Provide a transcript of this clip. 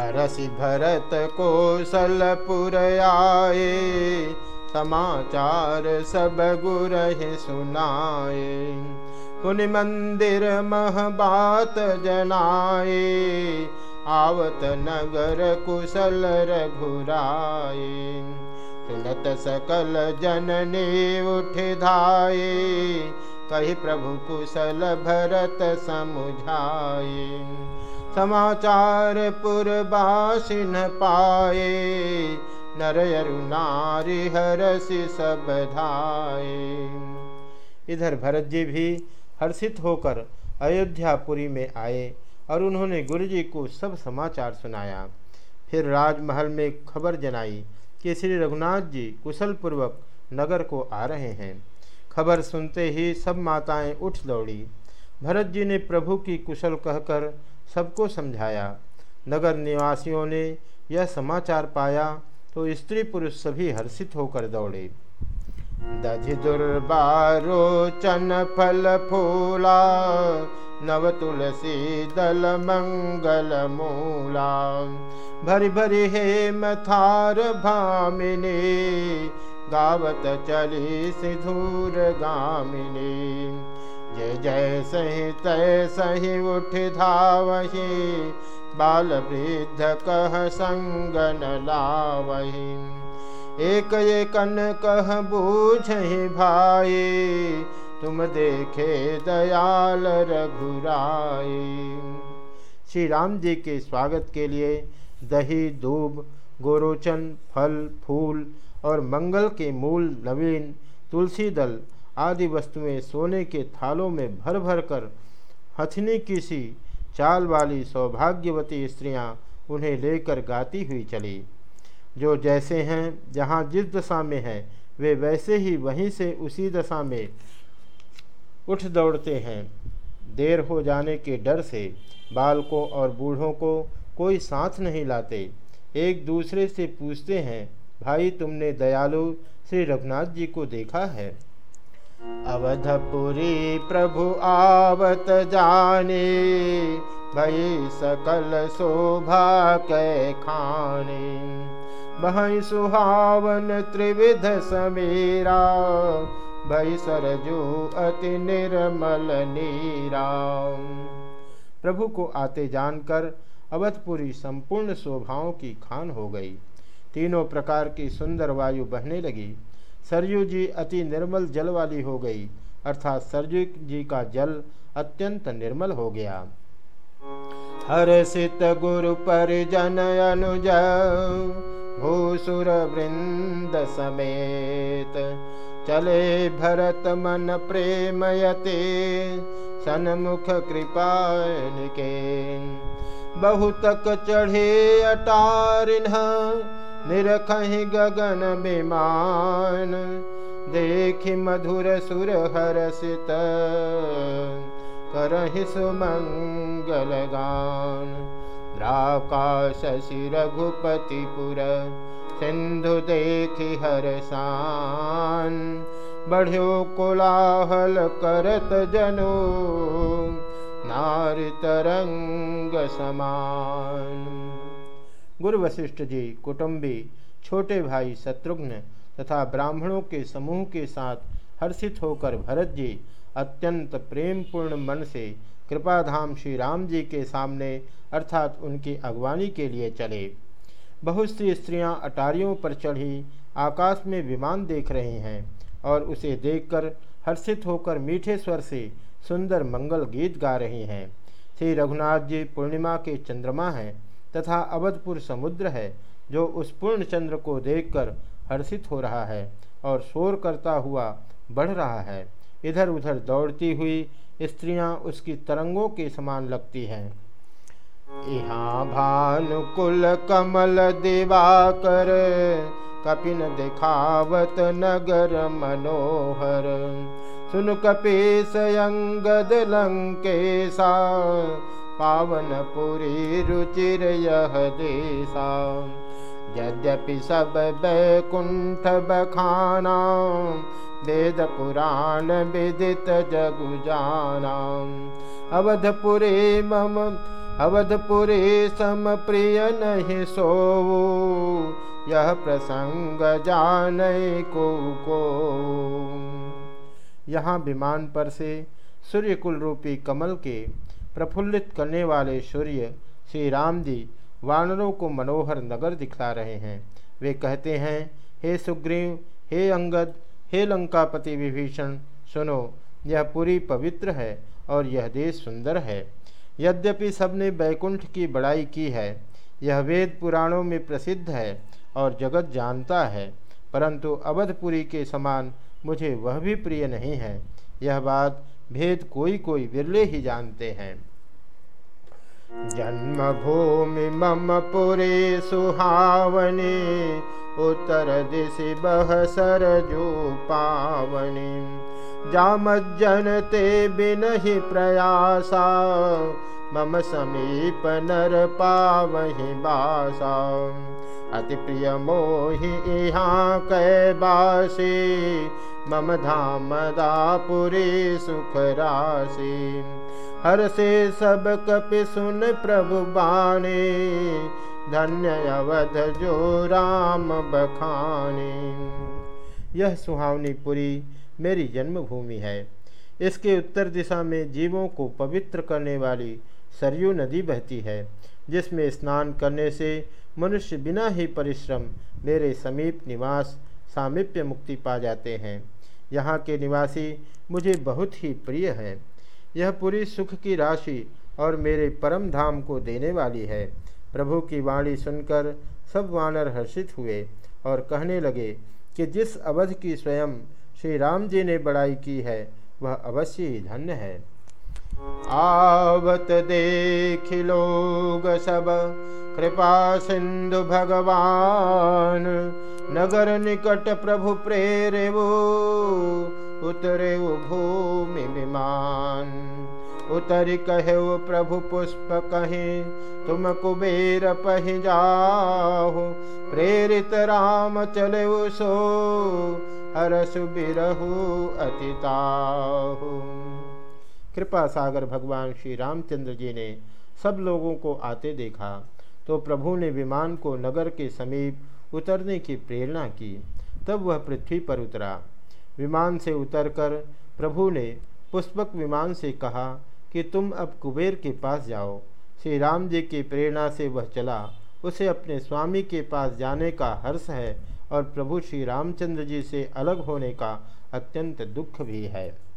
हरसि भरत कौशलपुर आए समाचार सब गुरहि सुनाए पुनि मंदिर मह बात जनाए आवत नगर कुशल रघुराए सुनत सकल जननी उठ धाये कही प्रभु कुशल भरत समुझाए समाचार पुरबासिन पाए, नर नारी हरसि सब धाये इधर भरत जी भी हर्षित होकर अयोध्यापुरी में आए और उन्होंने गुरु जी को सब समाचार सुनाया। फिर राजमहल में खबर जनाई कि श्री रघुनाथ जी कुशल पूर्वक नगर को आ रहे हैं। खबर सुनते ही सब माताएँ उठ दौड़ी। भरत जी ने प्रभु की कुशल कहकर सबको समझाया। नगर निवासियों ने यह समाचार पाया तो स्त्री पुरुष सभी हर्षित होकर दौड़े। दधि दुर्बारोचन फल फूला, नव तुलसी दल मंगल मूला। भरी भरी हे मथार भामिनी, गावत चली सिधूर गामिनी। जय जय सही तय सही उठ धावही बाल वृद्ध कह संगन लावही। एक कन कह बूझ भाई, तुम देखे दयाल रघुराई। श्री राम जी के स्वागत के लिए दही, दूब, गोरोचन, फल, फूल और मंगल के मूल नवीन तुलसी दल आदि वस्तुएँ सोने के थालों में भर भर कर हथनी की सी चाल वाली सौभाग्यवती स्त्रियाँ उन्हें लेकर गाती हुई चली। जो जैसे हैं, जहाँ जिस दशा में हैं, वे वैसे ही वहीं से उसी दशा में उठ दौड़ते हैं। देर हो जाने के डर से बालकों और बूढ़ों को कोई साथ नहीं लाते। एक दूसरे से पूछते हैं, भाई, तुमने दयालु श्री रघुनाथ जी को देखा है? अवधपुरी प्रभु आवत जाने, भई सकल शोभा कै खाने। बहई सुहावन त्रिविध समीरा, भई सरजू अति निर्मल नीरा। प्रभु को आते जानकर अवधपुरी संपूर्ण शोभाओं की खान हो गई। तीनों प्रकार की सुंदर वायु बहने लगी। सरयू जी अति निर्मल जल वाली हो गई, अर्थात सरयू जी का जल अत्यंत निर्मल हो गया। हर्षित गुरु परिजन अनुज, भूसुर वृंद समेत, चले भरत मन प्रेमयते, सन्मुख कृपा के बहुतक चढ़े अटारिन निरखहि गगन विमान। देखि मधुर सुर हरसित करहि सुमंगल गान। द्राकाश रघुपतिपुर सिंधु देखि हरसान बढ़्यो कोलाहल करत जनो नारी समान गुरु वशिष्ठ जी, कुटुंबी, छोटे भाई, शत्रुघ्न तथा ब्राह्मणों के समूह के साथ हर्षित होकर भरत जी अत्यंत प्रेमपूर्ण मन से कृपाधाम श्री राम जी के सामने, अर्थात उनकी अगवानी के लिए चले। बहुत सी स्त्रियाँ अटारियों पर चढ़ी, आकाश में विमान देख रही हैं और उसे देखकर हर्षित होकर मीठे स्वर से सुंदर मंगल गीत गा रही हैं। श्री रघुनाथ जी पूर्णिमा के चंद्रमा हैं तथा अवधपुर समुद्र है, जो उस पूर्ण चंद्र को देखकर हर्षित हो रहा है और शोर करता हुआ बढ़ रहा है। इधर उधर दौड़ती हुई स्त्रियाँ उसकी तरंगों के समान लगती हैं। यहाँ भानुकुल कमल दिवाकर, कपिन दिखावत नगर मनोहर। सुन कपीस अंगद लंकेशा पावनपुरी रुचिर यह देशा यद्यपि सब बैकुंठ बखाना वेद पुराण विदित जगु जाना अवधपुरे मम, अवधपुरी सम प्रिय नहीं सो यह प्रसंग जान को को। यहाँ विमान पर से सूर्य कुल रूपी कमल के प्रफुल्लित करने वाले सूर्य श्री राम जी वानरों को मनोहर नगर दिखला रहे हैं। वे कहते हैं, हे सुग्रीव, हे अंगद, हे लंकापति विभीषण, सुनो, यह पूरी पवित्र है और यह देश सुंदर है। यद्यपि सबने बैकुंठ की बड़ाई की है, यह वेद पुराणों में प्रसिद्ध है और जगत जानता है, परंतु अवधपुरी के समान मुझे वह भी प्रिय नहीं है। यह बात भेद कोई कोई विरले ही जानते हैं। जन्मभूमि मम पुरे सुहावनी, उत्तर दिशि बह सरजू पावनी। जामज्जन ते बिन ही प्रयासा, मम समीप नर पावहि बासा। अति प्रिय मोहि यहाँ कैबासी मम धाम दापुरी सुख राशि हर से सब कपि सुन प्रभु बाने धन्य अवध जो राम बखाने। यह सुहावनी पुरी मेरी जन्मभूमि है। इसके उत्तर दिशा में जीवों को पवित्र करने वाली सरयू नदी बहती है, जिसमें स्नान करने से मनुष्य बिना ही परिश्रम मेरे समीप निवास सामिप्य मुक्ति पा जाते हैं। यहाँ के निवासी मुझे बहुत ही प्रिय हैं। यह पूरी सुख की राशि और मेरे परम धाम को देने वाली है। प्रभु की वाणी सुनकर सब वानर हर्षित हुए और कहने लगे कि जिस अवध की स्वयं श्री राम जी ने बड़ाई की है, वह अवश्य ही धन्य है। आवत देख लोग सब, कृपा सिंधु भगवान नगर निकट प्रभु प्रेरे वो उतरे भूमि विमान। उतर कहे प्रभु पुष्प कहे तुम कुबेर पह जाहो प्रेरित राम चले सो हरस बिरहु अतिताहु कृपा सागर भगवान श्री रामचंद्र जी ने सब लोगों को आते देखा तो प्रभु ने विमान को नगर के समीप उतरने की प्रेरणा की। तब वह पृथ्वी पर उतरा। विमान से उतरकर प्रभु ने पुष्पक विमान से कहा कि तुम अब कुबेर के पास जाओ। श्री राम जी की प्रेरणा से वह चला। उसे अपने स्वामी के पास जाने का हर्ष है और प्रभु श्री रामचंद्र जी से अलग होने का अत्यंत दुख भी है।